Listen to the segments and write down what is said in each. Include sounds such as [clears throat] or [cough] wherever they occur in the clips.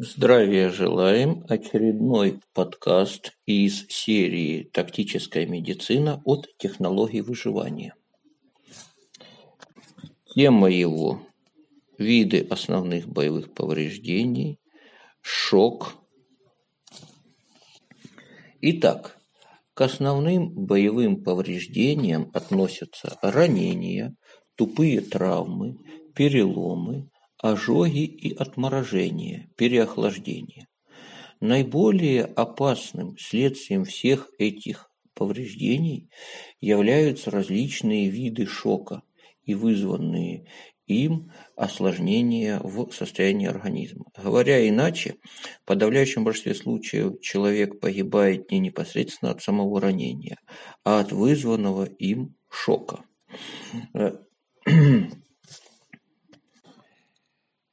Здравия желаем! Очередной подкаст из серии «Тактическая медицина от технологий выживания». Тема его – виды основных боевых повреждений, шок. Итак, к основным боевым повреждениям относятся ранения, тупые травмы, переломы, ожоги и отморожение, переохлаждение. Наиболее опасным следствием всех этих повреждений являются различные виды шока и вызванные им осложнения в состоянии организма. Говоря иначе, в подавляющем большинстве случаев человек погибает не непосредственно от самого ранения, а от вызванного им шока.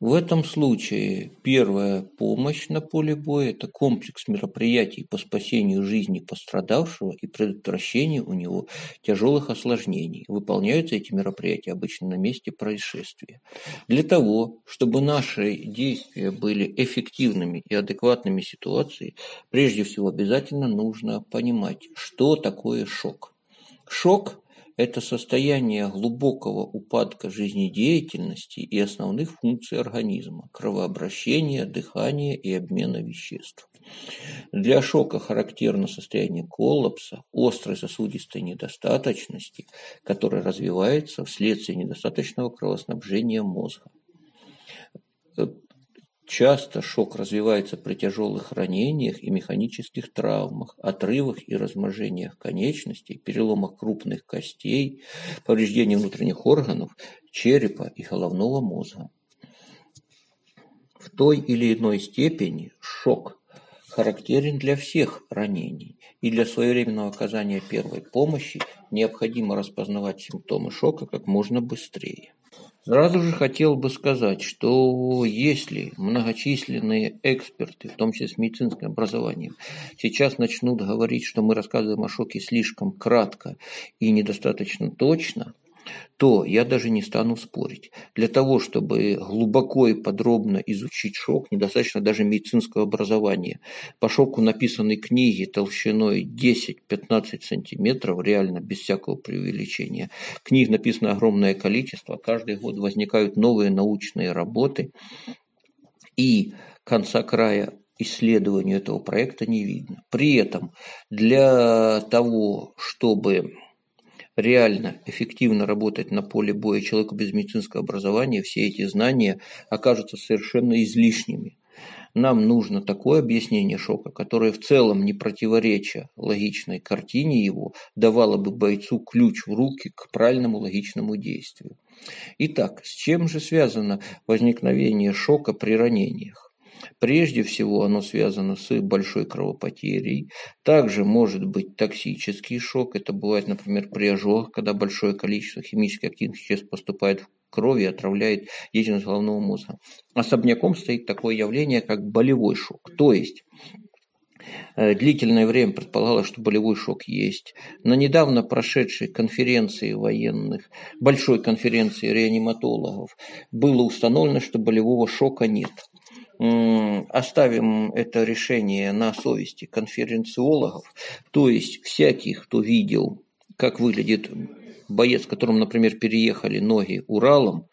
В этом случае первая помощь на поле боя – это комплекс мероприятий по спасению жизни пострадавшего и предотвращению у него тяжелых осложнений. Выполняются эти мероприятия обычно на месте происшествия. Для того, чтобы наши действия были эффективными и адекватными ситуации, прежде всего обязательно нужно понимать, что такое шок. Шок это состояние глубокого упадка жизнедеятельности и основных функций организма – кровообращения, дыхания и обмена веществ. Для шока характерно состояние коллапса, острой сосудистой недостаточности, которая развивается вследствие недостаточного кровоснабжения мозга. Часто шок развивается при тяжелых ранениях и механических травмах, отрывах и разможениях конечностей, переломах крупных костей, повреждении внутренних органов, черепа и головного мозга. В той или иной степени шок характерен для всех ранений, и для своевременного оказания первой помощи необходимо распознавать симптомы шока как можно быстрее. Сразу же хотел бы сказать, что если многочисленные эксперты, в том числе с медицинским образованием, сейчас начнут говорить, что мы рассказываем о шоке слишком кратко и недостаточно точно, то я даже не стану спорить. Для того, чтобы глубоко и подробно изучить шок, недостаточно даже медицинского образования. По шоку написаны книги толщиной 10-15 сантиметров, реально без всякого преувеличения. Книг написано огромное количество, каждый год возникают новые научные работы, и конца края исследованию этого проекта не видно. При этом для того, чтобы реально эффективно работать на поле боя человеку без медицинского образования, все эти знания окажутся совершенно излишними. Нам нужно такое объяснение шока, которое в целом, не противореча логичной картине его, давало бы бойцу ключ в руки к правильному логичному действию. Итак, с чем же связано возникновение шока при ранениях? Прежде всего оно связано с большой кровопотерей. Также может быть токсический шок. Это бывает, например, при ожогах, когда большое количество химически активных веществ поступает в кровь и отравляет деятельность головного мозга. Особняком стоит такое явление, как болевой шок. То есть э, Длительное время предполагалось, что болевой шок есть. На недавно прошедшей конференции военных, большой конференции реаниматологов, было установлено, что болевого шока нет оставим это решение на совести конференциологов, то есть всяких, кто видел, как выглядит боец, которому, например, переехали ноги Уралом,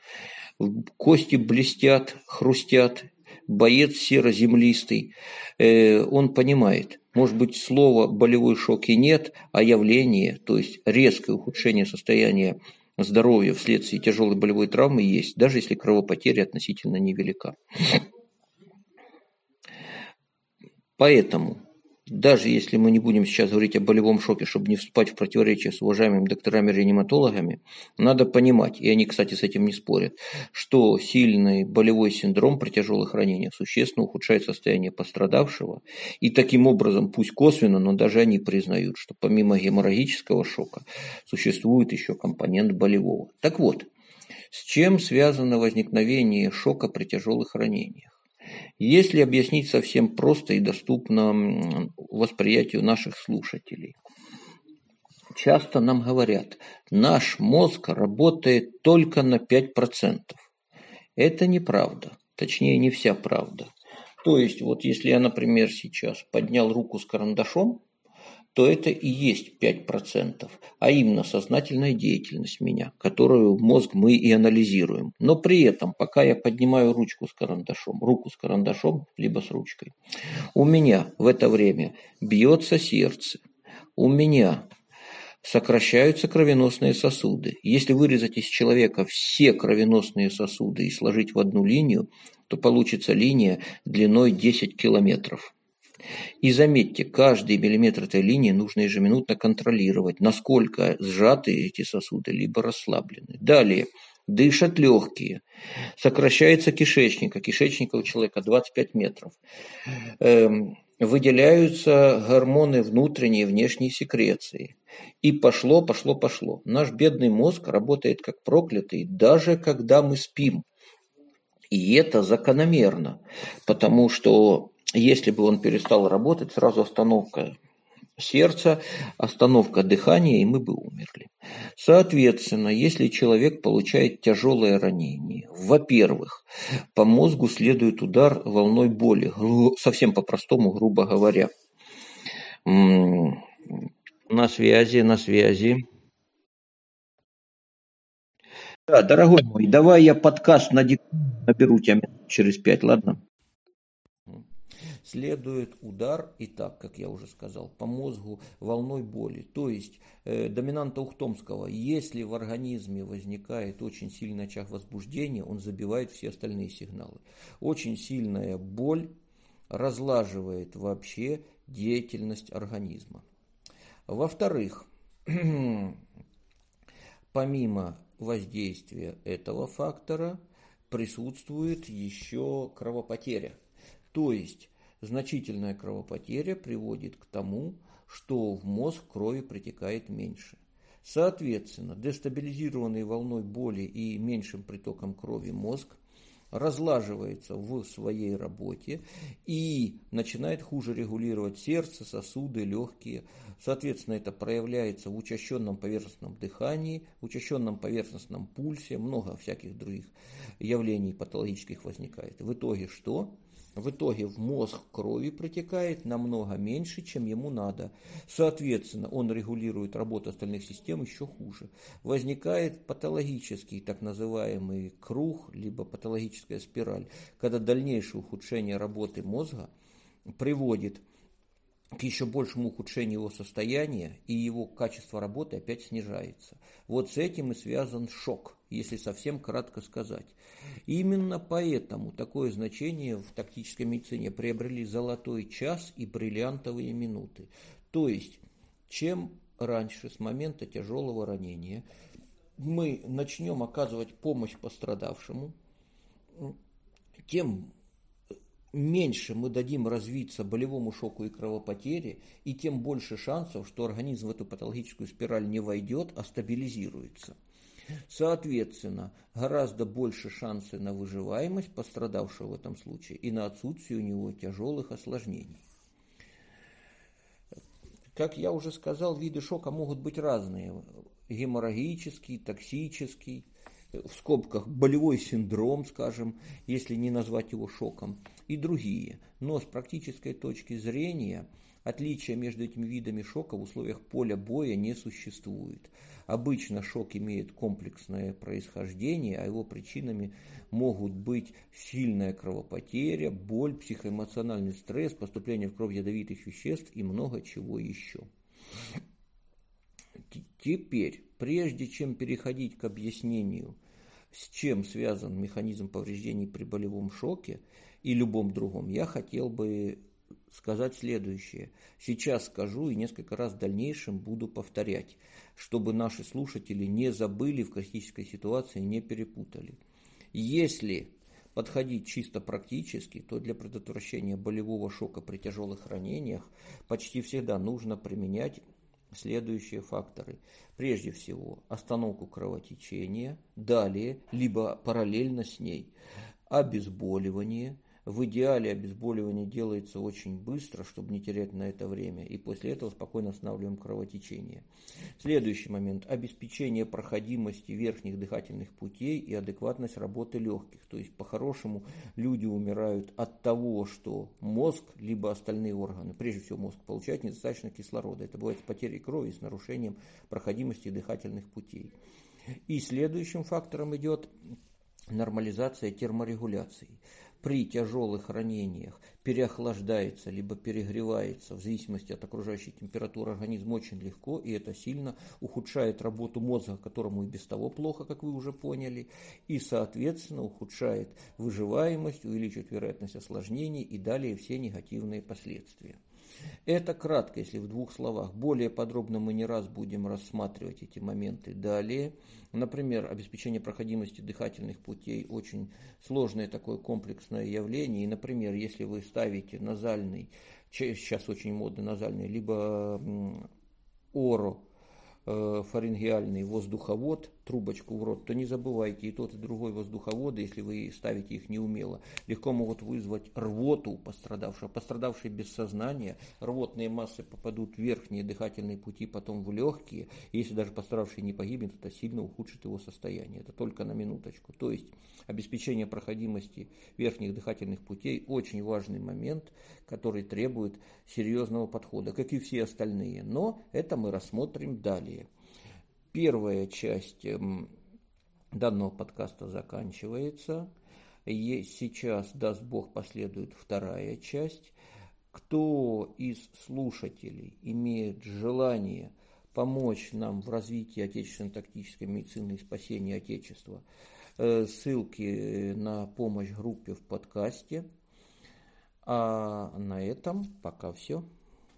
кости блестят, хрустят, боец серо-землистый, э, он понимает, может быть, слова болевой шок и нет, а явление, то есть резкое ухудшение состояния здоровья вследствие тяжелой болевой травмы есть, даже если кровопотеря относительно невелика. Поэтому, даже если мы не будем сейчас говорить о болевом шоке, чтобы не вступать в противоречие с уважаемыми докторами-реаниматологами, надо понимать, и они, кстати, с этим не спорят, что сильный болевой синдром при тяжелых ранениях существенно ухудшает состояние пострадавшего, и таким образом, пусть косвенно, но даже они признают, что помимо геморрагического шока существует еще компонент болевого. Так вот, с чем связано возникновение шока при тяжелых ранениях? Если объяснить совсем просто и доступно восприятию наших слушателей. Часто нам говорят, наш мозг работает только на 5%. Это неправда, точнее не вся правда. То есть, вот если я, например, сейчас поднял руку с карандашом, то это и есть 5%, а именно сознательная деятельность меня, которую мозг мы и анализируем. Но при этом, пока я поднимаю ручку с карандашом, руку с карандашом, либо с ручкой, у меня в это время бьется сердце, у меня сокращаются кровеносные сосуды. Если вырезать из человека все кровеносные сосуды и сложить в одну линию, то получится линия длиной 10 километров. И заметьте, каждый миллиметр этой линии нужно ежеминутно контролировать, насколько сжаты эти сосуды, либо расслаблены. Далее, дышат легкие, сокращается кишечник, а кишечника у человека 25 метров. Эм, выделяются гормоны внутренние и внешние секреции. И пошло, пошло, пошло. Наш бедный мозг работает как проклятый, даже когда мы спим. И это закономерно, потому что если бы он перестал работать, сразу остановка сердца, остановка дыхания, и мы бы умерли. Соответственно, если человек получает тяжелое ранение, во-первых, по мозгу следует удар волной боли, совсем по-простому, грубо говоря. На связи, на связи. Да, дорогой мой, давай я подкаст наберу тебя через пять, ладно? Следует удар, и так, как я уже сказал, по мозгу волной боли. То есть э, доминанта Ухтомского, если в организме возникает очень сильный очаг возбуждения, он забивает все остальные сигналы. Очень сильная боль разлаживает вообще деятельность организма. Во-вторых, [clears throat] помимо воздействия этого фактора присутствует еще кровопотеря. То есть Значительная кровопотеря приводит к тому, что в мозг крови протекает меньше. Соответственно, дестабилизированный волной боли и меньшим притоком крови мозг разлаживается в своей работе и начинает хуже регулировать сердце, сосуды, легкие. Соответственно, это проявляется в учащенном поверхностном дыхании, учащенном поверхностном пульсе, много всяких других явлений патологических возникает. В итоге что? В итоге в мозг крови протекает намного меньше, чем ему надо. Соответственно, он регулирует работу остальных систем еще хуже. Возникает патологический так называемый круг, либо патологическая спираль, когда дальнейшее ухудшение работы мозга приводит к еще большему ухудшению его состояния, и его качество работы опять снижается. Вот с этим и связан шок, если совсем кратко сказать. Именно поэтому такое значение в тактической медицине приобрели золотой час и бриллиантовые минуты. То есть, чем раньше, с момента тяжелого ранения, мы начнем оказывать помощь пострадавшему, тем меньше мы дадим развиться болевому шоку и кровопотере, и тем больше шансов, что организм в эту патологическую спираль не войдет, а стабилизируется. Соответственно, гораздо больше шансы на выживаемость пострадавшего в этом случае и на отсутствие у него тяжелых осложнений. Как я уже сказал, виды шока могут быть разные. Геморрагический, токсический, в скобках болевой синдром, скажем, если не назвать его шоком, и другие. Но с практической точки зрения отличия между этими видами шока в условиях поля боя не существует. Обычно шок имеет комплексное происхождение, а его причинами могут быть сильная кровопотеря, боль, психоэмоциональный стресс, поступление в кровь ядовитых веществ и много чего еще. Теперь, прежде чем переходить к объяснению, с чем связан механизм повреждений при болевом шоке и любом другом, я хотел бы сказать следующее. Сейчас скажу и несколько раз в дальнейшем буду повторять, чтобы наши слушатели не забыли в критической ситуации, не перепутали. Если подходить чисто практически, то для предотвращения болевого шока при тяжелых ранениях почти всегда нужно применять следующие факторы. Прежде всего, остановку кровотечения, далее, либо параллельно с ней, обезболивание – В идеале обезболивание делается очень быстро, чтобы не терять на это время, и после этого спокойно останавливаем кровотечение. Следующий момент – обеспечение проходимости верхних дыхательных путей и адекватность работы легких. То есть, по-хорошему, люди умирают от того, что мозг, либо остальные органы, прежде всего мозг, получает недостаточно кислорода. Это бывает с потерей крови, с нарушением проходимости дыхательных путей. И следующим фактором идет нормализация терморегуляции при тяжелых ранениях переохлаждается либо перегревается в зависимости от окружающей температуры организм очень легко, и это сильно ухудшает работу мозга, которому и без того плохо, как вы уже поняли, и, соответственно, ухудшает выживаемость, увеличивает вероятность осложнений и далее все негативные последствия. Это кратко, если в двух словах. Более подробно мы не раз будем рассматривать эти моменты далее. Например, обеспечение проходимости дыхательных путей очень сложное такое комплексное явление. И, например, если вы ставите назальный, сейчас очень модно назальный, либо оро, э, фарингеальный воздуховод, трубочку в рот, то не забывайте, и тот, и другой воздуховоды, если вы ставите их неумело, легко могут вызвать рвоту пострадавшего. Пострадавший без сознания, рвотные массы попадут в верхние дыхательные пути, потом в легкие. И если даже пострадавший не погибнет, это сильно ухудшит его состояние. Это только на минуточку. То есть обеспечение проходимости верхних дыхательных путей очень важный момент, который требует серьезного подхода, как и все остальные. Но это мы рассмотрим далее. Первая часть эм, данного подкаста заканчивается. Сейчас, даст Бог, последует вторая часть. Кто из слушателей имеет желание помочь нам в развитии отечественной тактической медицины и спасения Отечества, э, ссылки на помощь группе в подкасте. А на этом пока все.